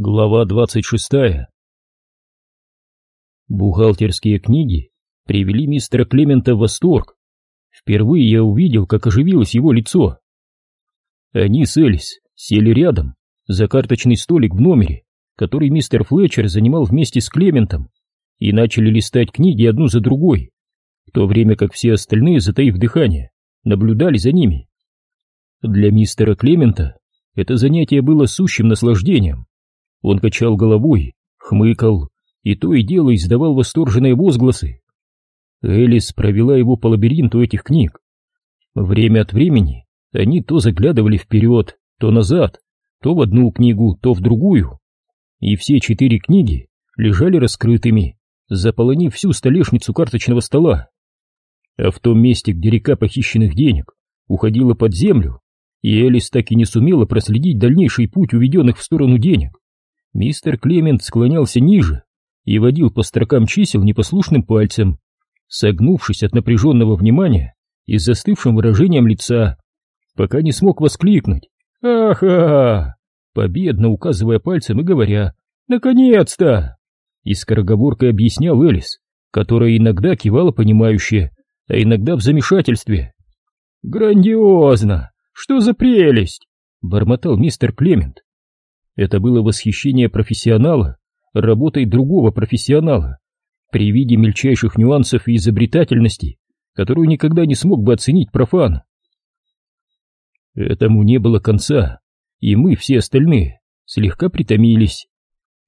Глава 26 Бухгалтерские книги привели мистера Клемента в восторг. Впервые я увидел, как оживилось его лицо. Они с Элис сели рядом, за карточный столик в номере, который мистер Флетчер занимал вместе с Клементом, и начали листать книги одну за другой, в то время как все остальные, затаив дыхание, наблюдали за ними. Для мистера Клемента это занятие было сущим наслаждением. Он качал головой, хмыкал и то и дело издавал восторженные возгласы. Элис провела его по лабиринту этих книг. Время от времени они то заглядывали вперед, то назад, то в одну книгу, то в другую. И все четыре книги лежали раскрытыми, заполонив всю столешницу карточного стола. А в том месте, где река похищенных денег уходила под землю, и Элис так и не сумела проследить дальнейший путь уведенных в сторону денег, Мистер Клемент склонялся ниже и водил по строкам чисел непослушным пальцем, согнувшись от напряженного внимания и застывшим выражением лица, пока не смог воскликнуть «Ах-ах!», победно указывая пальцем и говоря «Наконец-то!» и скороговоркой объяснял Элис, которая иногда кивала понимающе, а иногда в замешательстве. «Грандиозно! Что за прелесть!» — бормотал мистер Клемент, это было восхищение профессионала, работой другого профессионала, при виде мельчайших нюансов и изобретательности, которую никогда не смог бы оценить профан. Этому не было конца, и мы, все остальные, слегка притомились.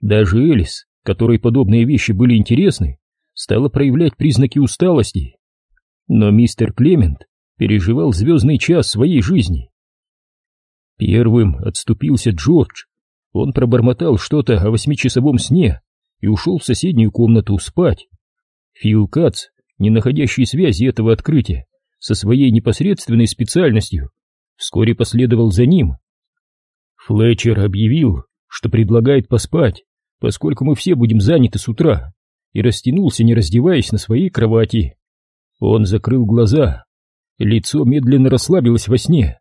Даже Элис, которой подобные вещи были интересны, стала проявлять признаки усталости. Но мистер Клемент переживал звездный час своей жизни. Первым отступился Джордж, он пробормотал что-то о восьмичасовом сне и ушел в соседнюю комнату спать. Фил Кац, не находящий связи этого открытия со своей непосредственной специальностью, вскоре последовал за ним. Флетчер объявил, что предлагает поспать, поскольку мы все будем заняты с утра, и растянулся, не раздеваясь на своей кровати. Он закрыл глаза, лицо медленно расслабилось во сне,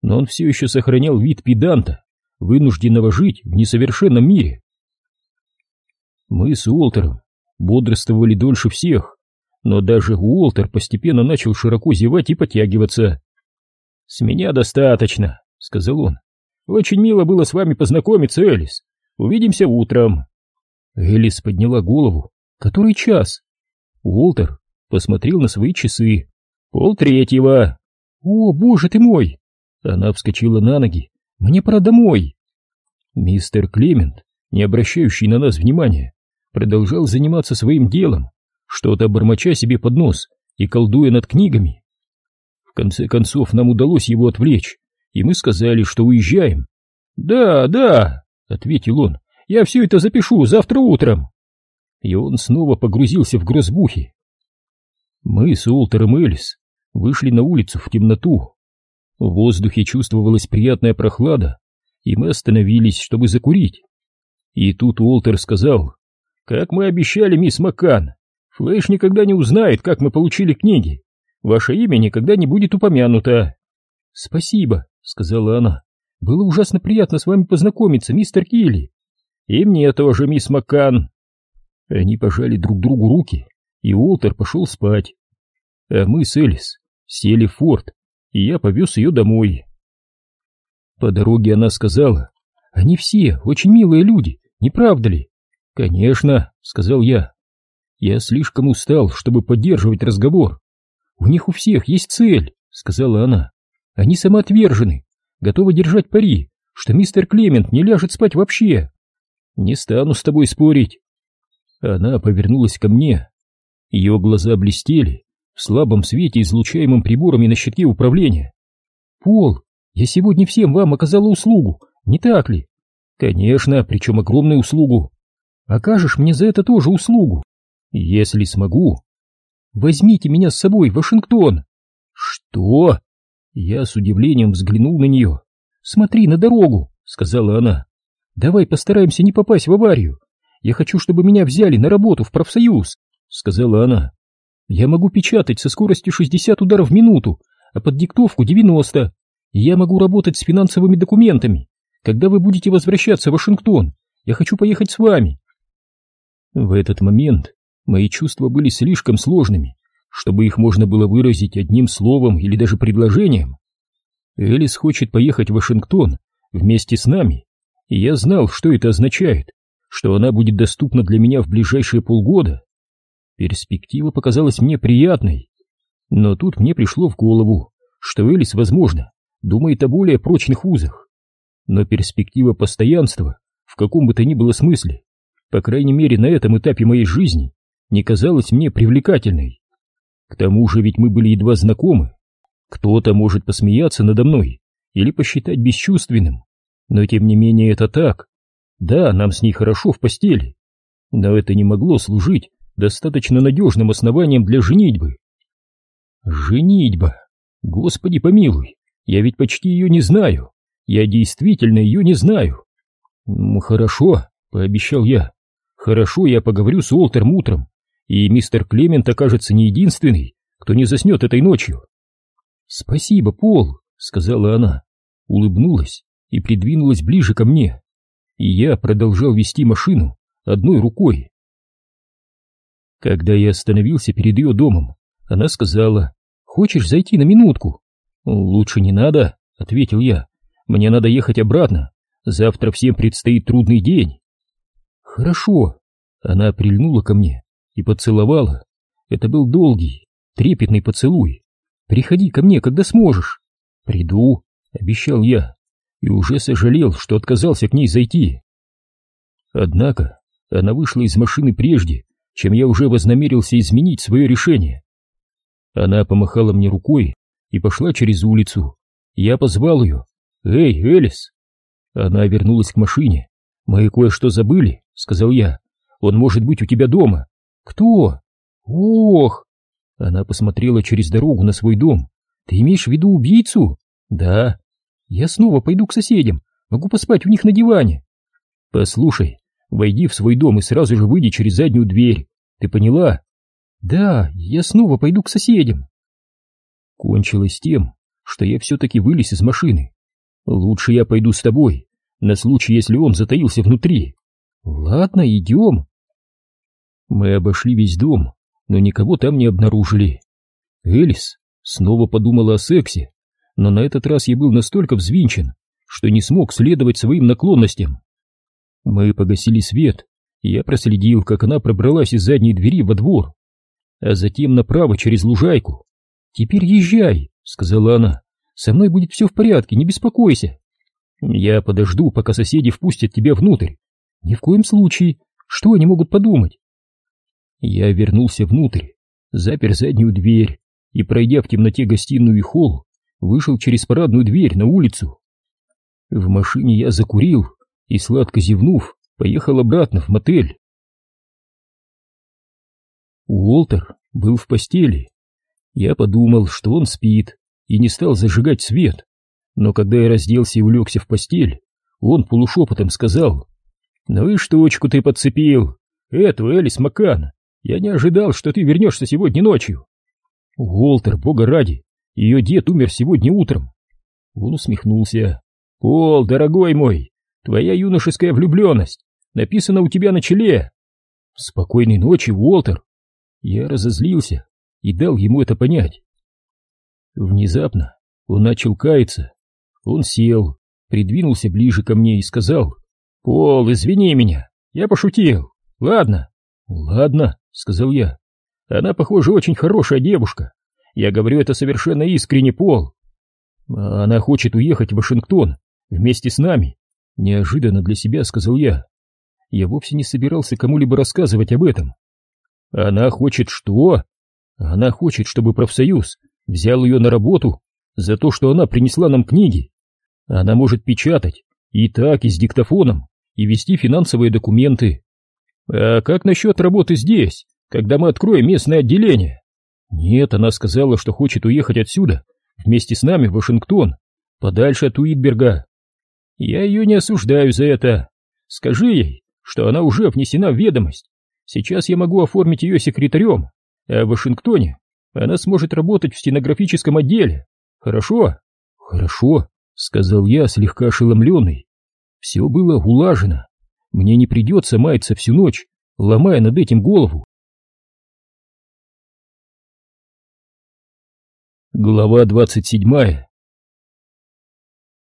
но он все еще сохранял вид педанта, вынужденного жить в несовершенном мире. Мы с Уолтером бодрствовали дольше всех, но даже Уолтер постепенно начал широко зевать и подтягиваться. «С меня достаточно», — сказал он. «Очень мило было с вами познакомиться, Элис. Увидимся утром». Элис подняла голову. «Который час?» Уолтер посмотрел на свои часы. «Пол третьего». «О, боже ты мой!» Она вскочила на ноги мне пора домой. Мистер Клемент, не обращающий на нас внимания, продолжал заниматься своим делом, что-то бормоча себе под нос и колдуя над книгами. В конце концов нам удалось его отвлечь, и мы сказали, что уезжаем. «Да, да», — ответил он, — «я все это запишу завтра утром». И он снова погрузился в грозбухи. Мы с Уолтером Элис вышли на улицу в темноту. В воздухе чувствовалась приятная прохлада, и мы остановились, чтобы закурить. И тут Уолтер сказал, «Как мы обещали, мисс Маккан, Флэш никогда не узнает, как мы получили книги. Ваше имя никогда не будет упомянуто». «Спасибо», — сказала она. «Было ужасно приятно с вами познакомиться, мистер Килли». «И мне тоже, мисс Маккан». Они пожали друг другу руки, и Уолтер пошел спать. А мы с Элис сели в форт и я повез ее домой. По дороге она сказала, «Они все очень милые люди, не правда ли?» «Конечно», — сказал я. «Я слишком устал, чтобы поддерживать разговор. У них у всех есть цель», — сказала она. «Они самоотвержены, готовы держать пари, что мистер Клемент не ляжет спать вообще. Не стану с тобой спорить». Она повернулась ко мне. Ее глаза блестели, в слабом свете, излучаемом приборами на щитке управления. «Пол, я сегодня всем вам оказала услугу, не так ли?» «Конечно, причем огромную услугу. Окажешь мне за это тоже услугу?» «Если смогу». «Возьмите меня с собой Вашингтон». «Что?» Я с удивлением взглянул на нее. «Смотри на дорогу», — сказала она. «Давай постараемся не попасть в аварию. Я хочу, чтобы меня взяли на работу в профсоюз», — сказала она. Я могу печатать со скоростью 60 ударов в минуту, а под диктовку 90. я могу работать с финансовыми документами. Когда вы будете возвращаться в Вашингтон, Я хочу поехать с вами. В этот момент мои чувства были слишком сложными, чтобы их можно было выразить одним словом или даже предложением. Элис хочет поехать в Вашингтон вместе с нами, и я знал, что это означает, что она будет доступна для меня в ближайшие полгода. Перспектива показалась мне приятной, но тут мне пришло в голову, что Элис, возможно, думает о более прочных узах. Но перспектива постоянства в каком бы то ни было смысле, по крайней мере на этом этапе моей жизни, не казалась мне привлекательной. К тому же ведь мы были едва знакомы. Кто-то может посмеяться надо мной или посчитать бесчувственным, но тем не менее это так. Да, нам с ней хорошо в постели, но это не могло служить достаточно надежным основанием для женитьбы. Женитьба! Господи помилуй, я ведь почти ее не знаю. Я действительно ее не знаю. Ну, хорошо, пообещал я. Хорошо, я поговорю с Уолтером утром, и мистер Клемент окажется не единственный, кто не заснет этой ночью. Спасибо, Пол, сказала она, улыбнулась и придвинулась ближе ко мне. И я продолжал вести машину одной рукой. Когда я остановился перед ее домом, она сказала, «Хочешь зайти на минутку?» «Лучше не надо», — ответил я. «Мне надо ехать обратно. Завтра всем предстоит трудный день». «Хорошо». Она прильнула ко мне и поцеловала. Это был долгий, трепетный поцелуй. «Приходи ко мне, когда сможешь». «Приду», — обещал я, и уже сожалел, что отказался к ней зайти. Однако она вышла из машины прежде, чем я уже вознамерился изменить свое решение. Она помахала мне рукой и пошла через улицу. Я позвал ее. «Эй, Элис!» Она вернулась к машине. «Мы кое-что забыли», — сказал я. «Он может быть у тебя дома». «Кто?» «Ох!» Она посмотрела через дорогу на свой дом. «Ты имеешь в виду убийцу?» «Да». «Я снова пойду к соседям. Могу поспать у них на диване». «Послушай, войди в свой дом и сразу же выйди через заднюю дверь. Ты поняла?» «Да, я снова пойду к соседям». Кончилось тем, что я все-таки вылез из машины. «Лучше я пойду с тобой, на случай, если он затаился внутри». «Ладно, идем». Мы обошли весь дом, но никого там не обнаружили. Элис снова подумала о сексе, но на этот раз я был настолько взвинчен, что не смог следовать своим наклонностям. Мы погасили свет, и я проследил, как она пробралась из задней двери во двор а затем направо через лужайку. «Теперь езжай», — сказала она. «Со мной будет все в порядке, не беспокойся». «Я подожду, пока соседи впустят тебя внутрь». «Ни в коем случае. Что они могут подумать?» Я вернулся внутрь, запер заднюю дверь и, пройдя в темноте гостиную и холл, вышел через парадную дверь на улицу. В машине я закурил и, сладко зевнув, поехал обратно в мотель. Уолтер был в постели. Я подумал, что он спит, и не стал зажигать свет. Но когда я разделся и улегся в постель, он полушепотом сказал, «Ну и штучку ты подцепил, эту Элис Маккан. Я не ожидал, что ты вернешься сегодня ночью». «Уолтер, бога ради, ее дед умер сегодня утром». Он усмехнулся. «Пол, дорогой мой, твоя юношеская влюбленность написана у тебя на челе». «Спокойной ночи, Уолтер», я разозлился и дал ему это понять. Внезапно он начал каяться. Он сел, придвинулся ближе ко мне и сказал, «Пол, извини меня, я пошутил. Ладно?» «Ладно», — сказал я. «Она, похоже, очень хорошая девушка. Я говорю это совершенно искренне, Пол. Она хочет уехать в Вашингтон вместе с нами». Неожиданно для себя сказал я. Я вовсе не собирался кому-либо рассказывать об этом. Она хочет что? Она хочет, чтобы профсоюз взял ее на работу за то, что она принесла нам книги. Она может печатать и так, и с диктофоном, и вести финансовые документы. А как насчет работы здесь, когда мы откроем местное отделение? Нет, она сказала, что хочет уехать отсюда вместе с нами в Вашингтон, подальше от Уитберга. Я ее не осуждаю за это. Скажи ей, что она уже внесена в ведомость Сейчас я могу оформить ее секретарем, а в Вашингтоне она сможет работать в стенографическом отделе. Хорошо? Хорошо, сказал я, слегка ошеломленный. Все было улажено. мне не придется маяться всю ночь, ломая над этим голову. Глава двадцать седьмая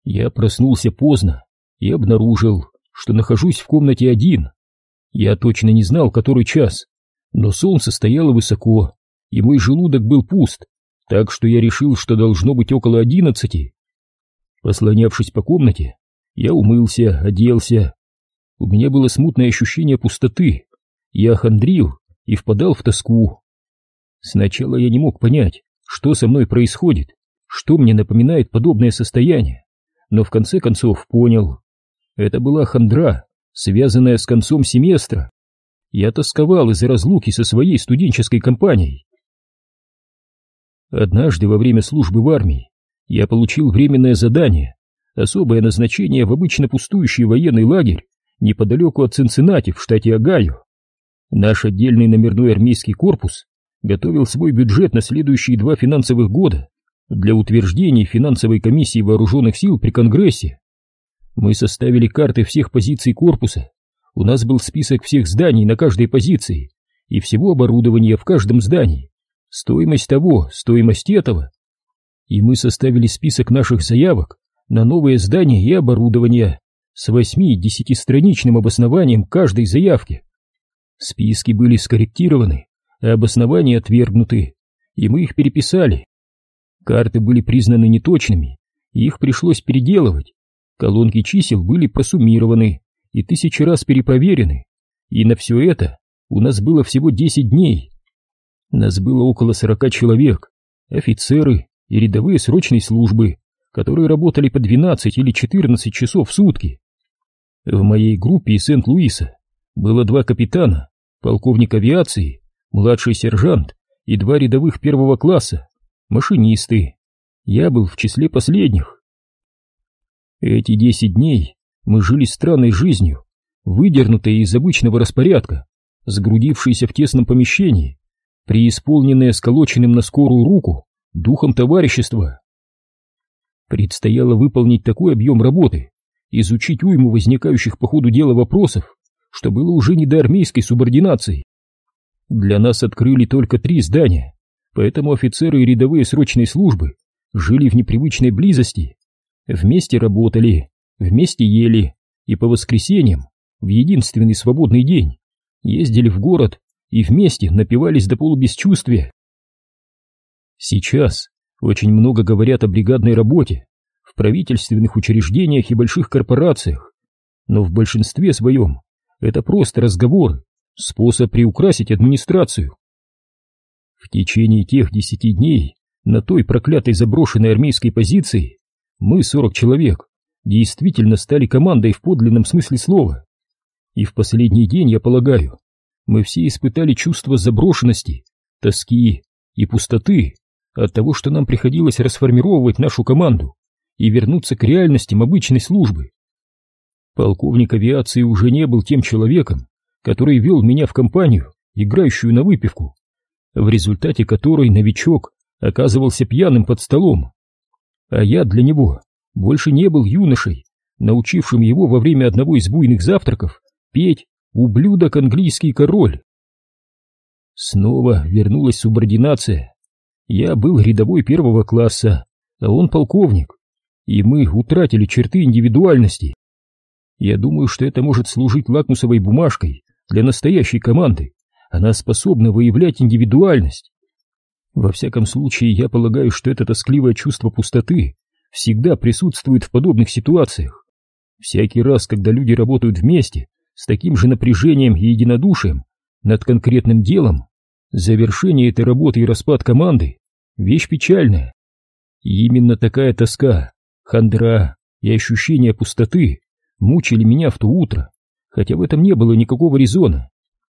Я проснулся поздно и обнаружил, что нахожусь в комнате один. Я точно не знал, который час, но солнце стояло высоко, и мой желудок был пуст, так что я решил, что должно быть около одиннадцати. Послонявшись по комнате, я умылся, оделся. У меня было смутное ощущение пустоты. Я хандрил и впадал в тоску. Сначала я не мог понять, что со мной происходит, что мне напоминает подобное состояние, но в конце концов понял. Это была хандра, связанная с концом семестра. Я тосковал из-за разлуки со своей студенческой компанией. Однажды во время службы в армии я получил временное задание, особое назначение в обычно пустующий военный лагерь неподалеку от Цинциннати в штате Огайо. Наш отдельный номерной армейский корпус готовил свой бюджет на следующие два финансовых года для утверждения финансовой комиссии вооруженных сил при Конгрессе. Мы составили карты всех позиций корпуса, у нас был список всех зданий на каждой позиции и всего оборудования в каждом здании, стоимость того, стоимость этого. И мы составили список наших заявок на новые здания и оборудование с восьми-десятистраничным обоснованием каждой заявки. Списки были скорректированы, а обоснования отвергнуты, и мы их переписали. Карты были признаны неточными, и их пришлось переделывать. Колонки чисел были просуммированы и тысячи раз перепроверены, и на все это у нас было всего 10 дней. Нас было около 40 человек, офицеры и рядовые срочной службы, которые работали по 12 или 14 часов в сутки. В моей группе из Сент-Луиса было два капитана, полковник авиации, младший сержант и два рядовых первого класса, машинисты. Я был в числе последних. Эти десять дней мы жили странной жизнью, выдернутые из обычного распорядка, сгрудившиеся в тесном помещении, преисполненные сколоченным на скорую руку духом товарищества. Предстояло выполнить такой объем работы, изучить уйму возникающих по ходу дела вопросов, что было уже не до армейской субординации. Для нас открыли только три здания, поэтому офицеры и рядовые срочной службы жили в непривычной близости, вместе работали, вместе ели и по воскресеньям, в единственный свободный день, ездили в город и вместе напивались до полубесчувствия. Сейчас очень много говорят о бригадной работе в правительственных учреждениях и больших корпорациях, но в большинстве своем это просто разговоры, способ приукрасить администрацию. В течение тех десяти дней на той проклятой заброшенной армейской позиции мы, сорок человек, действительно стали командой в подлинном смысле слова. И в последний день, я полагаю, мы все испытали чувство заброшенности, тоски и пустоты, от того, что нам приходилось расформировать нашу команду и вернуться к реальностям обычной службы. Полковник авиации уже не был тем человеком, который вел меня в компанию, играющую на выпивку, в результате которой новичок оказывался пьяным под столом. А я для него больше не был юношей, научившим его во время одного из буйных завтраков петь «Ублюдок английский король». Снова вернулась субординация, я был рядовой первого класса, а он полковник, и мы утратили черты индивидуальности. Я думаю, что это может служить лакмусовой бумажкой для настоящей команды. Она способна выявлять индивидуальность. Во всяком случае, я полагаю, что это тоскливое чувство пустоты всегда присутствует в подобных ситуациях. Всякий раз, когда люди работают вместе, с таким же напряжением и единодушием, над конкретным делом, Завершение этой работы и распад команды — вещь печальная. И именно такая тоска, хандра и ощущение пустоты мучили меня в то утро, хотя в этом не было никакого резона.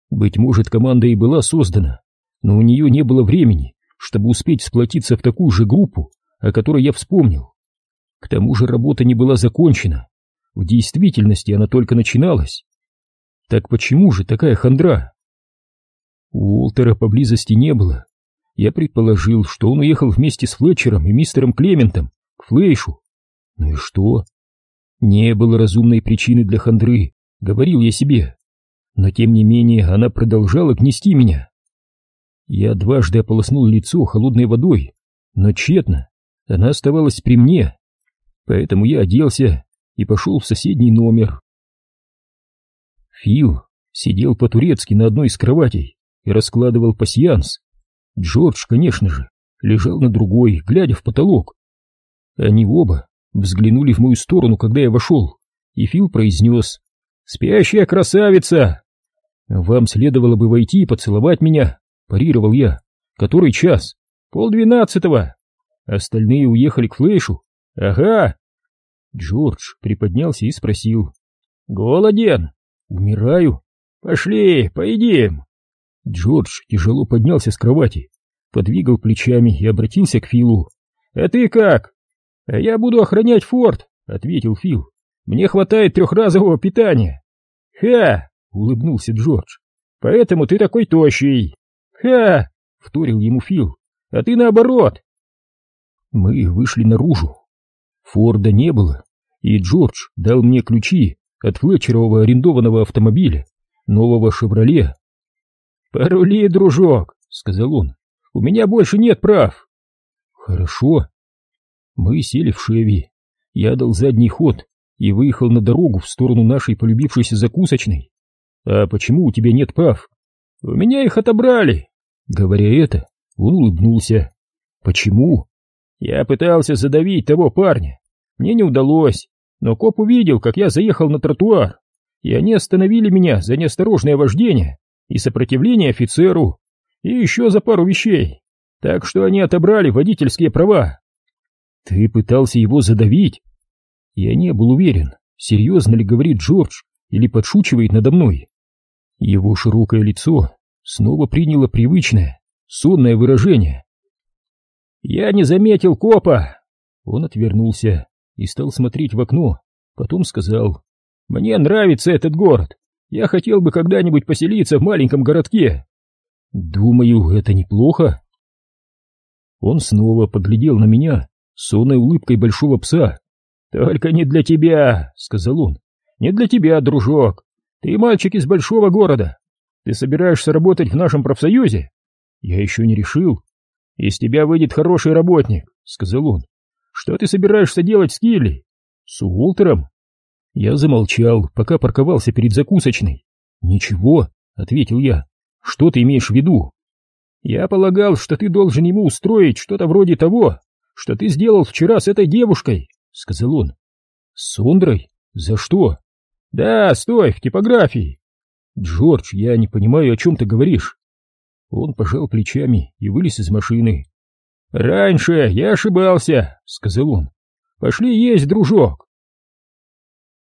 Быть может, команда и была создана, но у нее не было времени, чтобы успеть сплотиться в такую же группу, о которой я вспомнил. К тому же работа не была закончена, в действительности она только начиналась. Так почему же такая хандра? Уолтера поблизости не было. Я предположил, что он уехал вместе с Флетчером и мистером Клементом к Флейшу. Ну и что? Не было разумной причины для хандры, говорил я себе. Но тем не менее она продолжала гнести меня. Я дважды ополоснул лицо холодной водой, но тщетно, она оставалась при мне. Поэтому я оделся и пошел в соседний номер. Фил сидел по-турецки на одной из кроватей и раскладывал пасьянс. Джордж, конечно же, лежал на другой, глядя в потолок. Они оба взглянули в мою сторону, когда я вошел, и Фил произнес «Спящая красавица!» «Вам следовало бы войти и поцеловать меня», — парировал я. «Который час?» «Полдвенадцатого». Остальные уехали к Флэшу. «Ага». Джордж приподнялся и спросил. «Голоден?» «Умираю». «Пошли, поедим». Джордж тяжело поднялся с кровати, подвигал плечами и обратился к Филу. «А ты как?» «А я буду охранять форт», — ответил Фил. «Мне хватает трехразового питания». «Ха!» — улыбнулся Джордж. «Поэтому ты такой тощий». «Ха!» — вторил ему Фил. «А ты наоборот». Мы вышли наружу. Форда не было, и Джордж дал мне ключи от Флетчерового арендованного автомобиля, нового «Шевроле». «Порули, дружок», — сказал он, — «у меня больше нет прав». «Хорошо», мы сели в Шеви. Я дал задний ход и выехал на дорогу в сторону нашей полюбившейся закусочной. А почему у тебя нет прав? У меня их отобрали. Говоря это, он улыбнулся. Почему? Я пытался задавить того парня. Мне не удалось, но коп увидел, как я заехал на тротуар, и они остановили меня за неосторожное вождение и сопротивление офицеру, и еще за пару вещей. Так что они отобрали водительские права. Ты пытался его задавить? Я не был уверен, серьезно ли говорит Джордж или подшучивает надо мной. Его широкое лицо снова приняло привычное, сонное выражение. «Я не заметил копа!» Он отвернулся и стал смотреть в окно, потом сказал, «Мне нравится этот город, я хотел бы когда-нибудь поселиться в маленьком городке». «Думаю, это неплохо». Он снова поглядел на меня сонной улыбкой большого пса. «Только не для тебя», — сказал он. «Не для тебя, дружок. Ты мальчик из большого города. Ты собираешься работать в нашем профсоюзе?» «Я еще не решил». «Из тебя выйдет хороший работник», — сказал он. «Что ты собираешься делать с Килли?» «С Уолтером?» Я замолчал, пока парковался перед закусочной. «Ничего», — ответил я. «Что ты имеешь в виду?» «Я полагал, что ты должен ему устроить что-то вроде того, что ты сделал вчера с этой девушкой, — сказал он. — С Сондрой? За что? — Да, стой, в типографии. — Джордж, я не понимаю, о чем ты говоришь. Он пожал плечами и вылез из машины. — Раньше я ошибался, — сказал он. — Пошли есть, дружок.